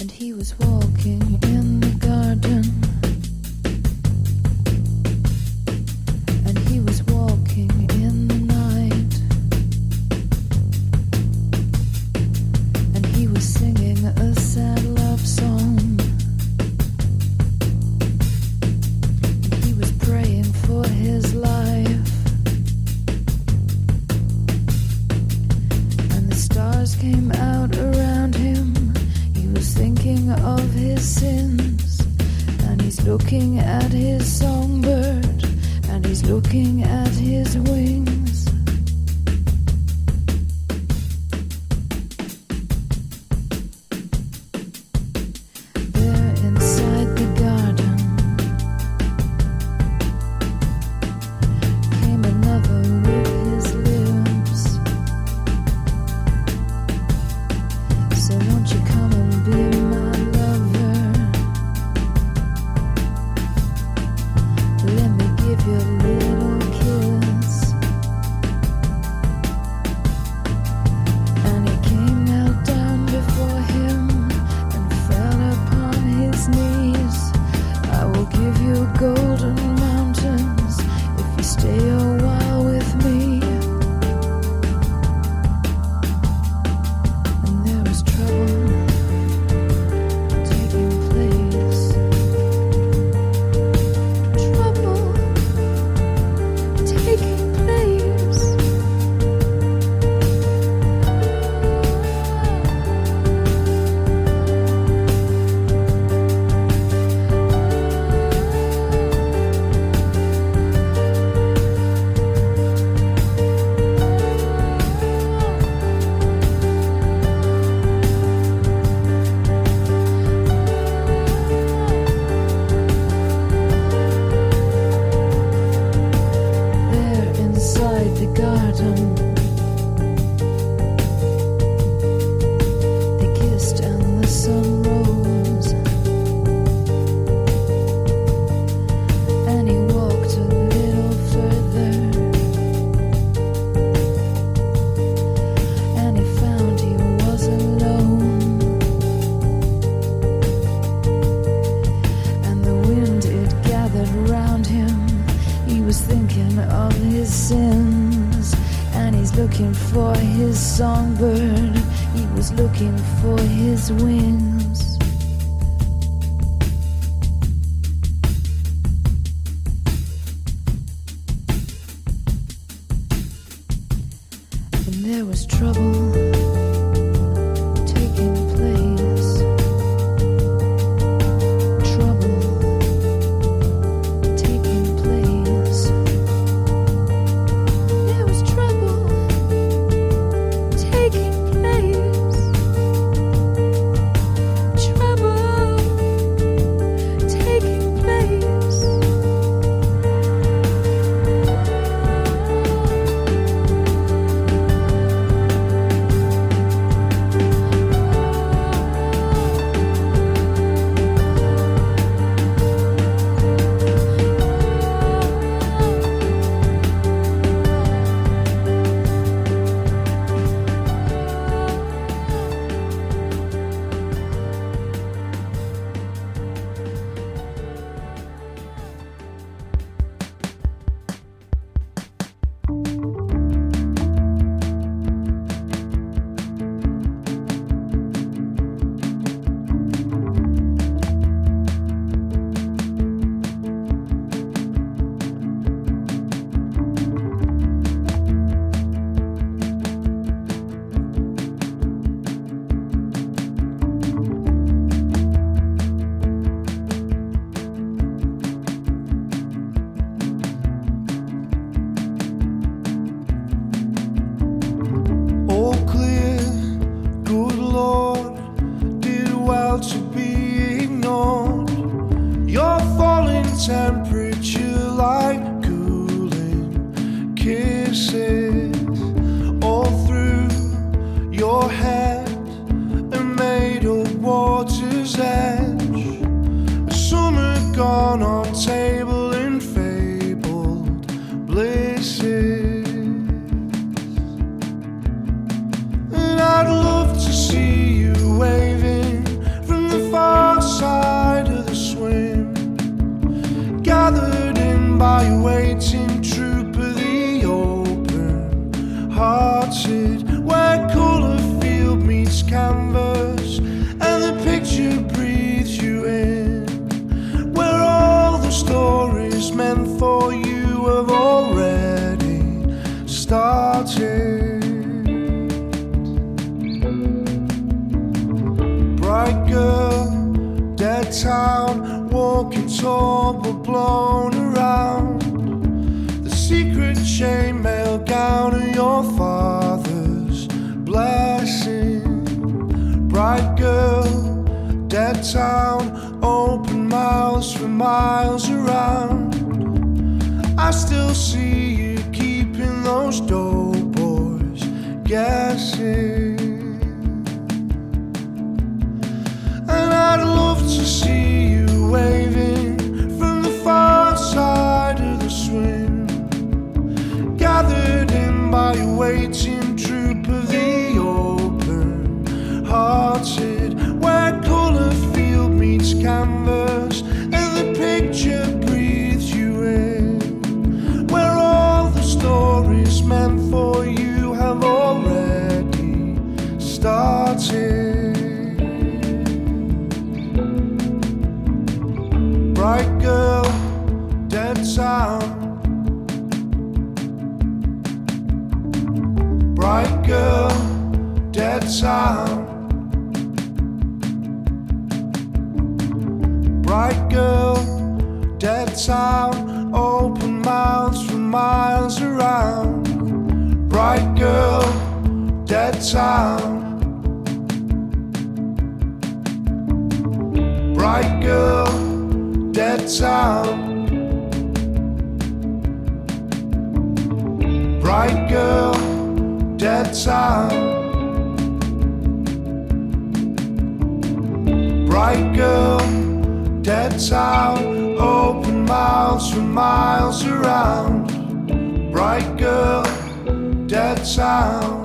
and he was walking in the garden. temperature like cooling kisses all through your head and made of water's edge. A summer gone on. outside. that sound. Bright girl, Dead sound. Bright girl, Dead sound. Bright girl, Dead sound. Open miles for miles around. Bright girl, Dead sound.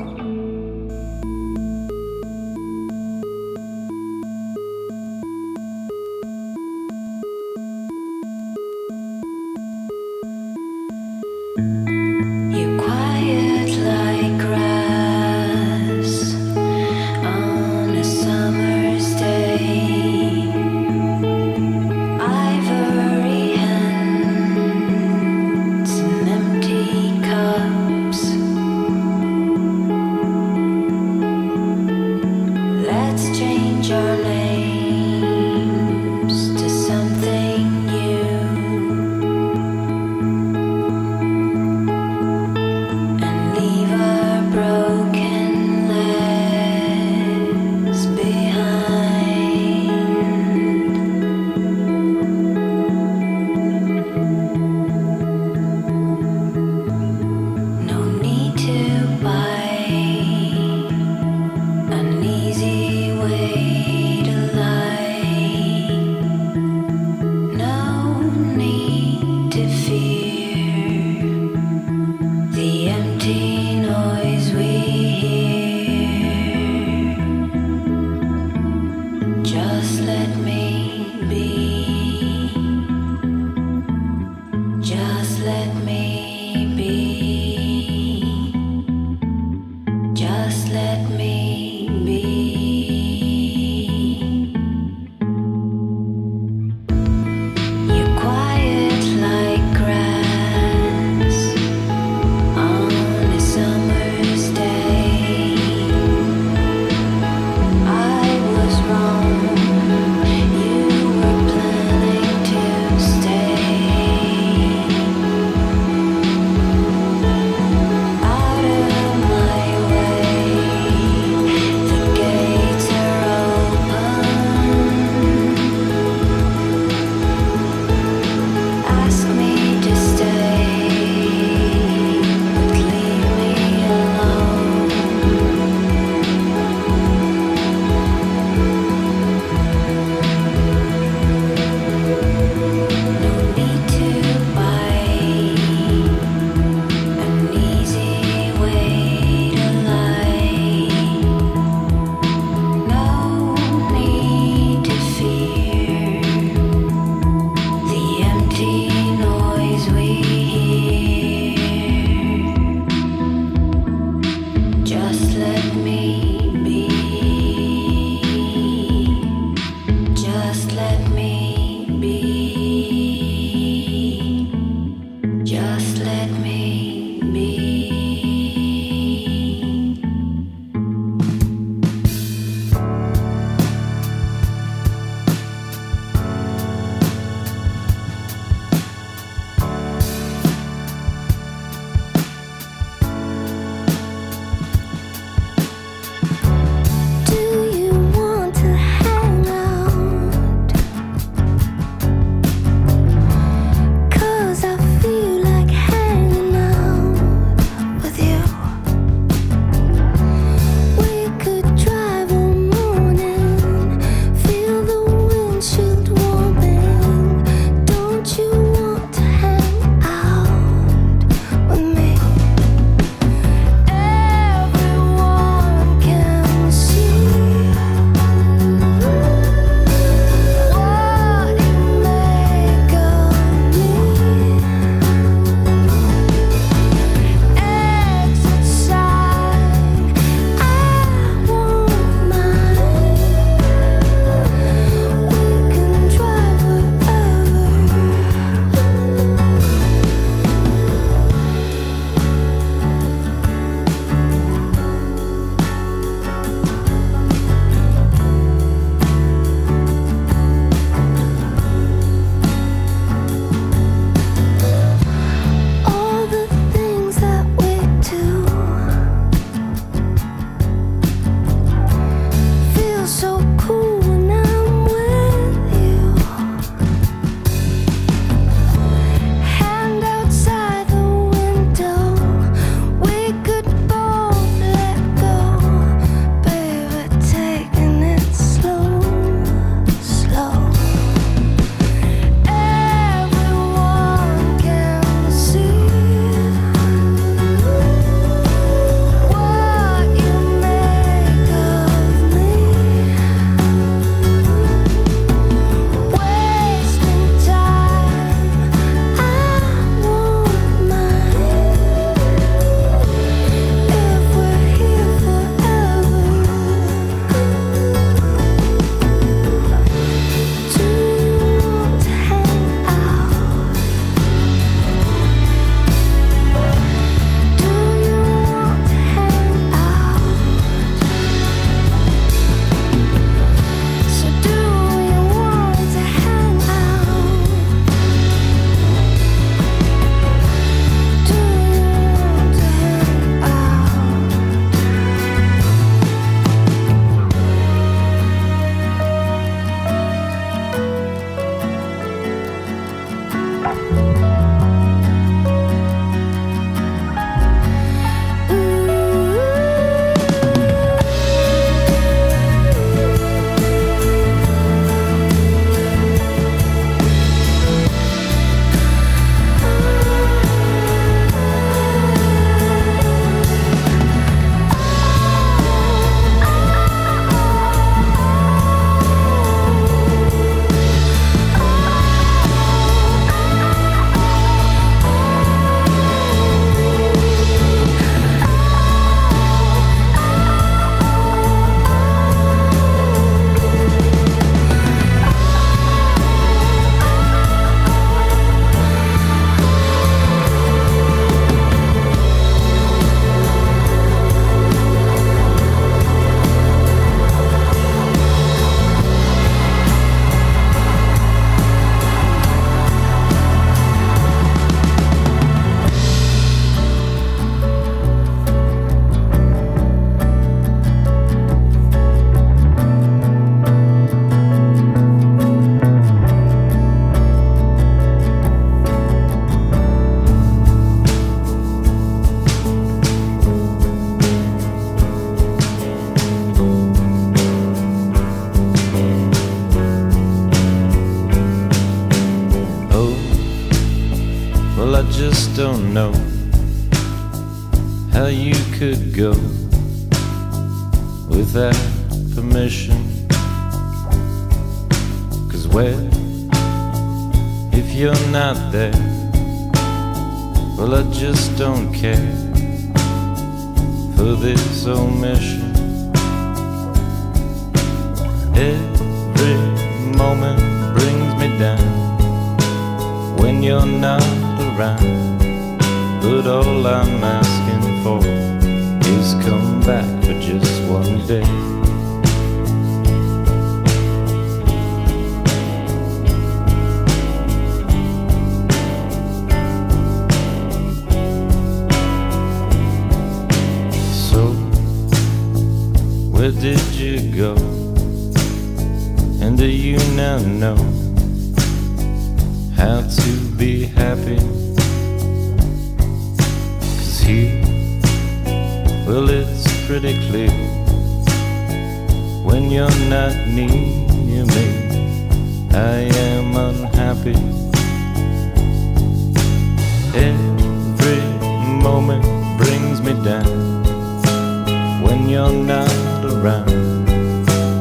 time.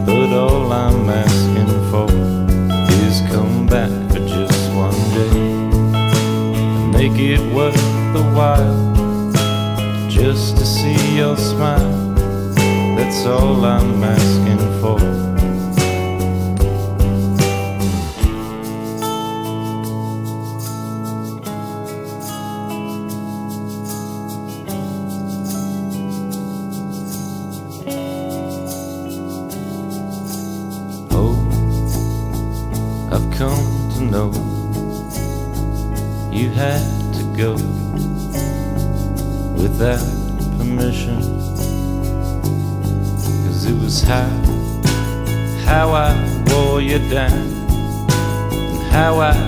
But all I'm asking for is come back for just one day make it worth the while just to see your smile. That's all I'm asking for. dance and how I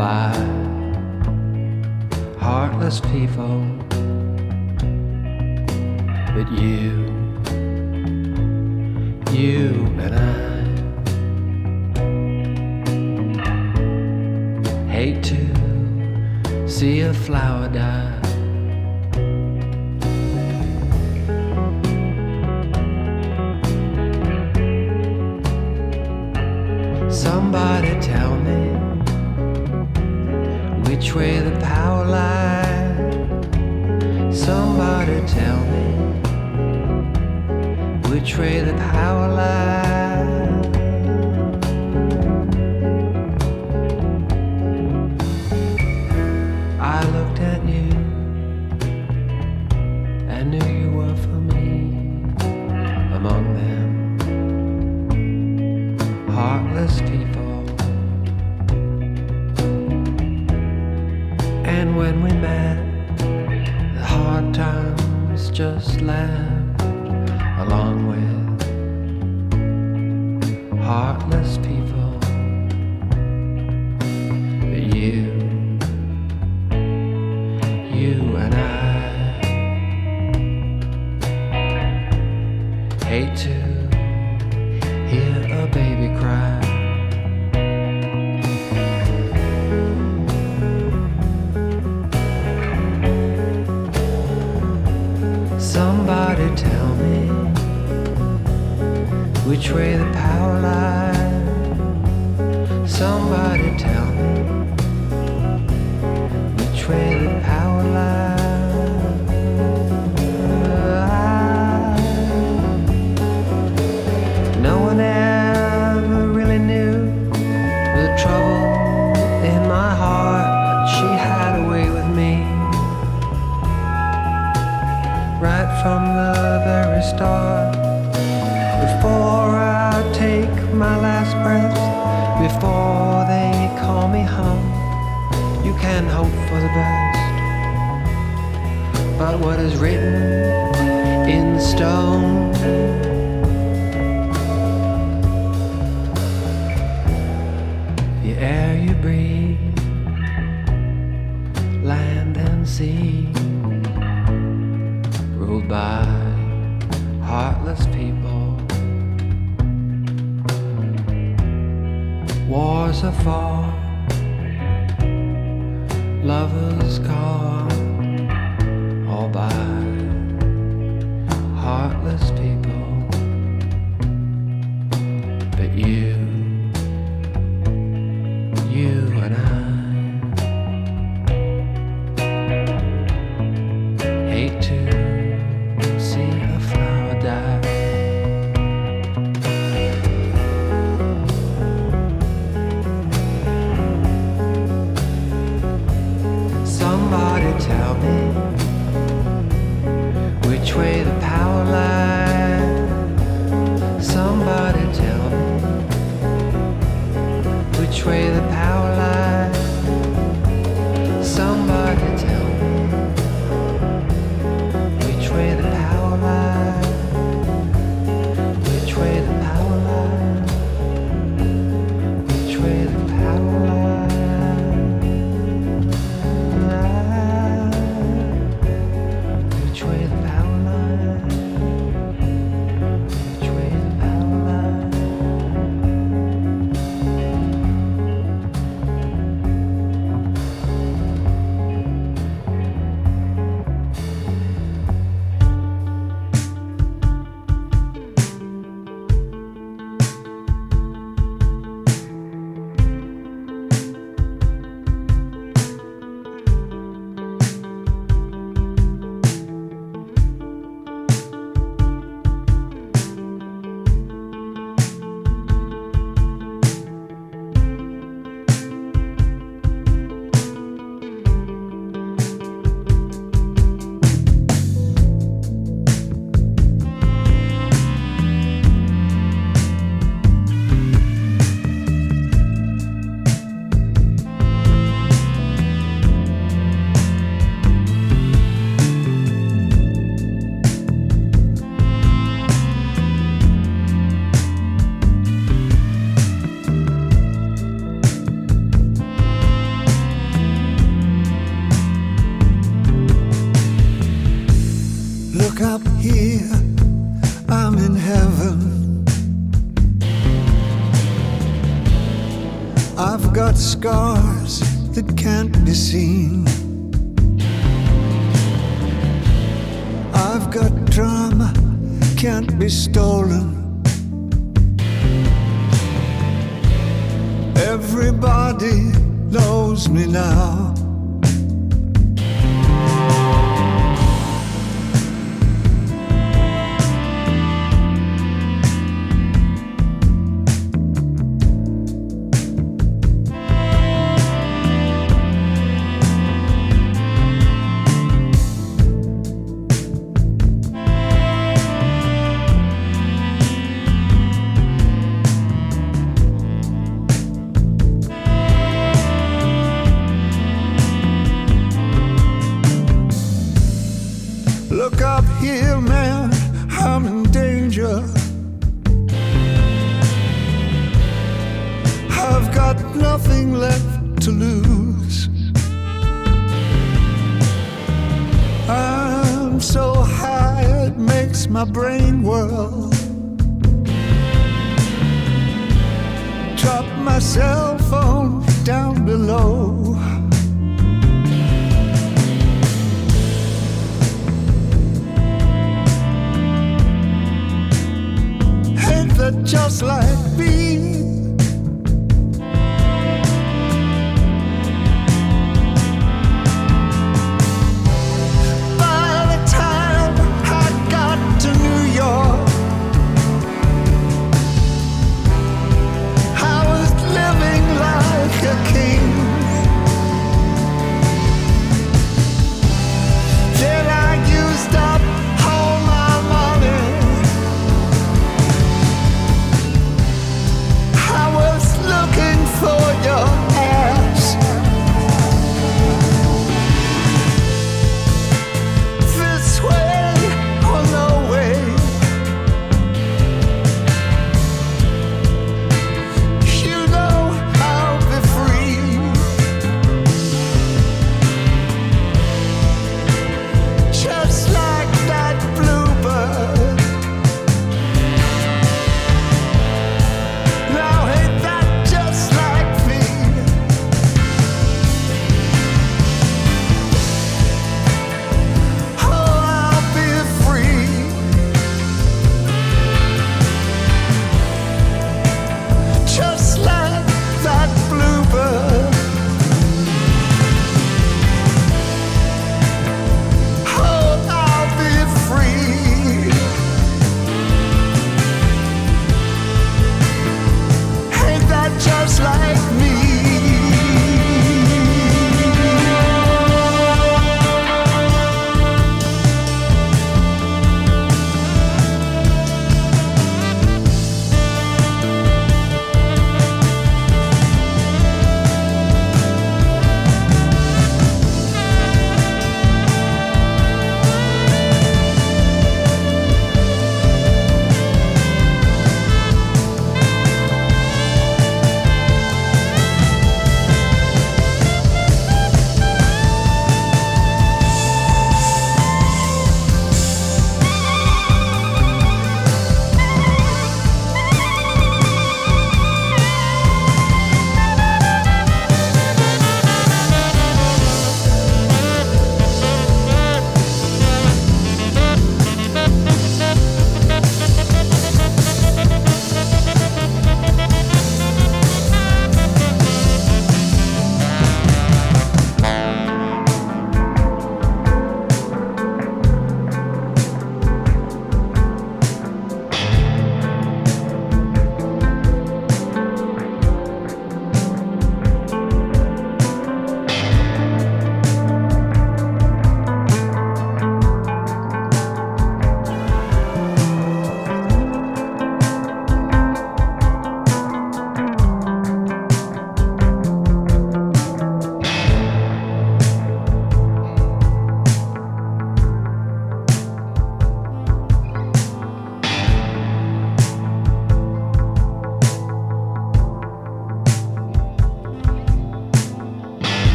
by. Heartless people, but you, you and I hate to see a flower die. which way the power lies. Somebody tell me which way the power lies. but what is written in stone. The air you breathe, land and sea, ruled by heartless people. Wars are fought, lovers call.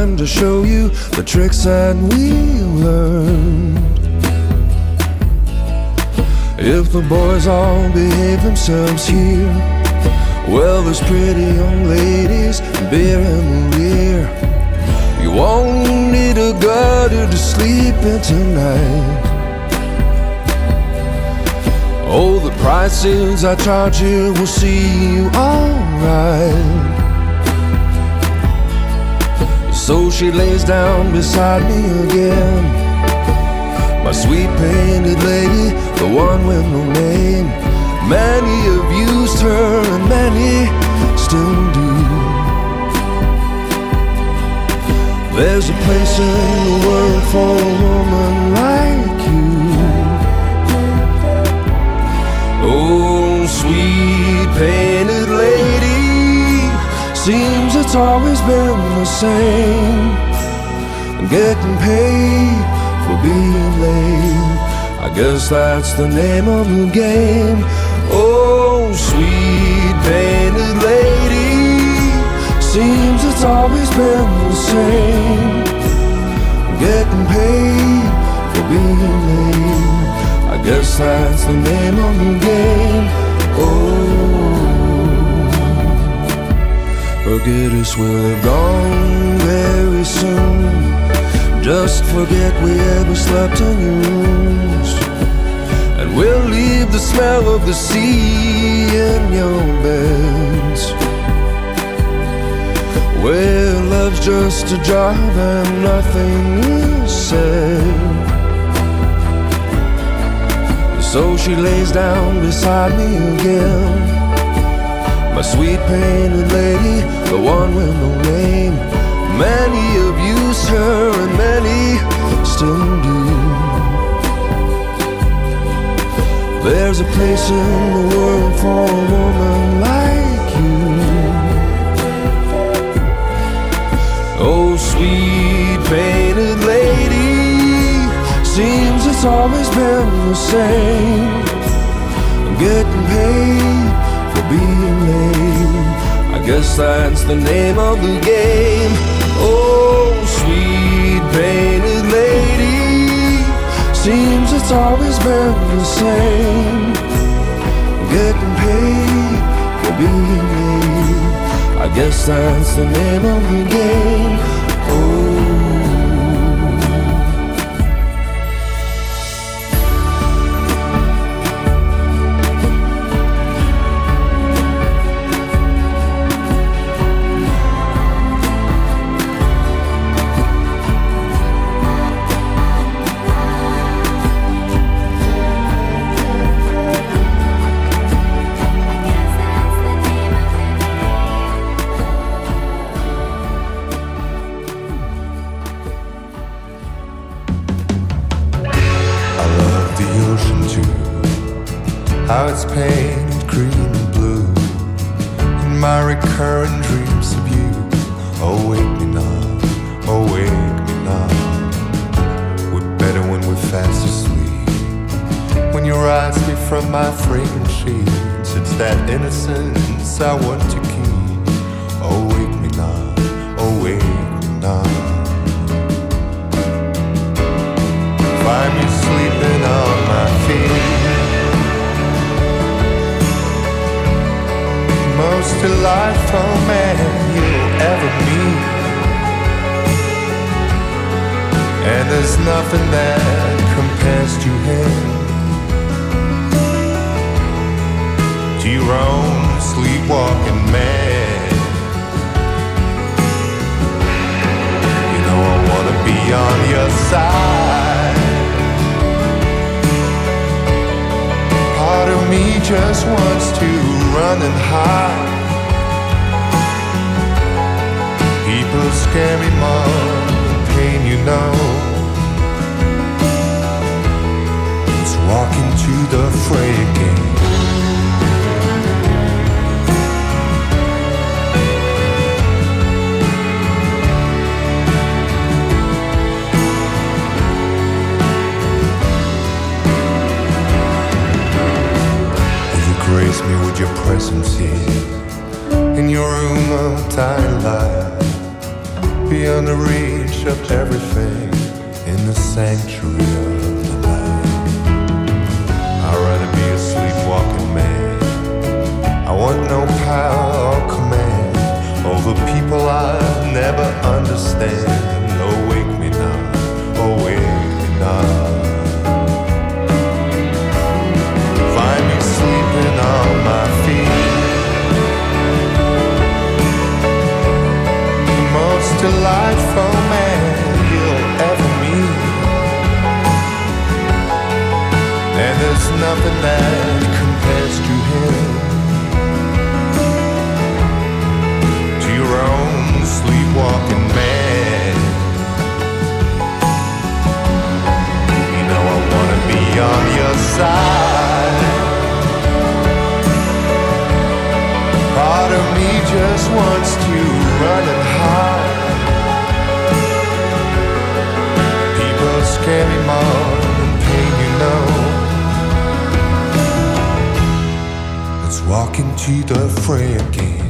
time to show you the tricks that we learned. If the boys all behave themselves here, well, there's pretty young ladies beer and beer. You won't need a gutter to sleep in tonight. Oh, the prices I charge you will see you alright. So she lays down beside me again. My sweet painted lady, the one with no name. Many have used her, and many still do. There's a place in the world for a woman like it's always been the same. Getting paid for being late. I guess that's the name of the game. Oh, sweet painted lady, seems it's always been the same. Getting paid for being late. I guess that's the name of the game. Oh, forget us will have gone very soon. Just forget we ever slept in your rooms. And we'll leave the smell of the sea in your beds. Where love's just a job and nothing is said. So she lays down beside me again. My sweet painted lady, the one with no name. Many have used her and many still do. There's a place in the world for a woman like you. Oh, sweet painted lady, seems it's always been the same. I'm Getting paid being late. I guess that's the name of the game. Oh, sweet painted lady, seems it's always been the same. Getting paid for being late. I guess that's the name of the game. delightful man you'll ever meet. And there's nothing that compares to him. To your own sleepwalking man. You know I wanna be on your side. Part of me just wants to run and Me more than pain, you know. Let's walk into the fray again.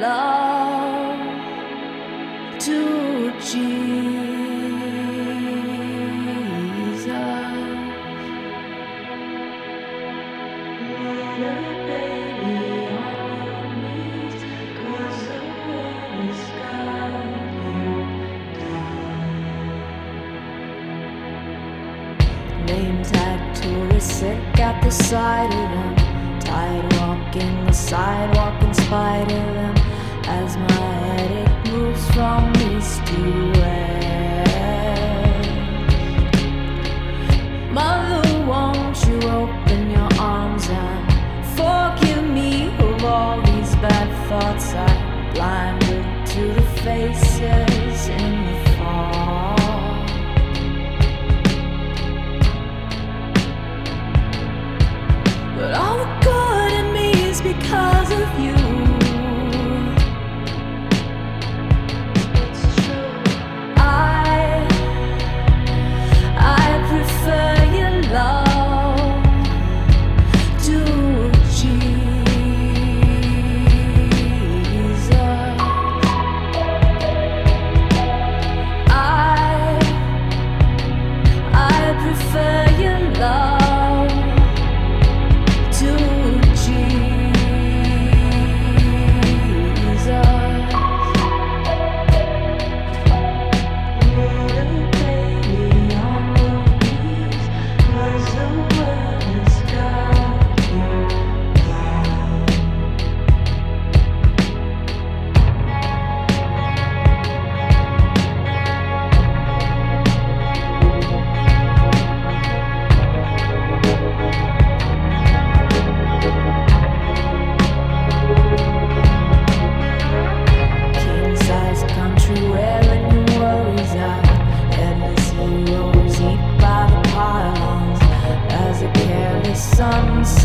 love to Jesus. Mother, baby, on your the world is down. Tourists at the sight of them. Tired walking, the sidewalk and spider.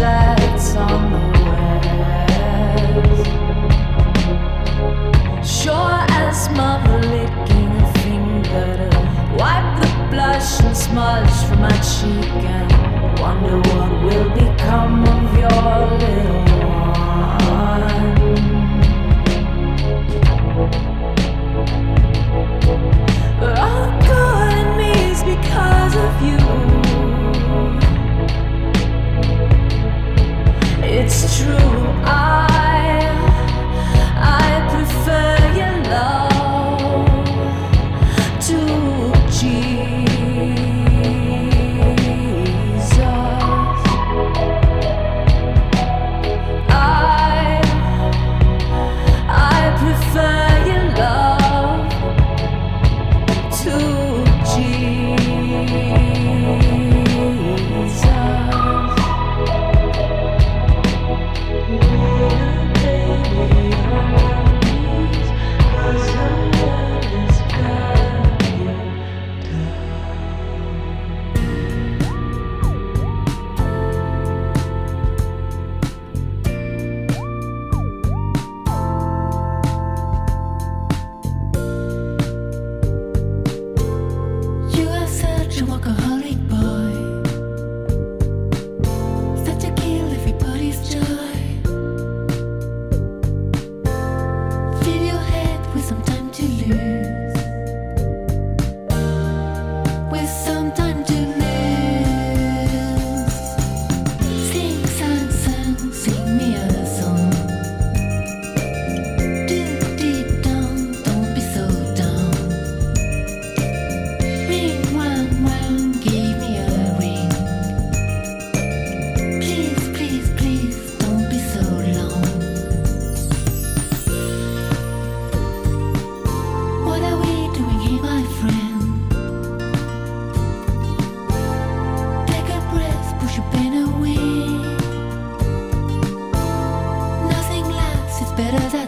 sad better than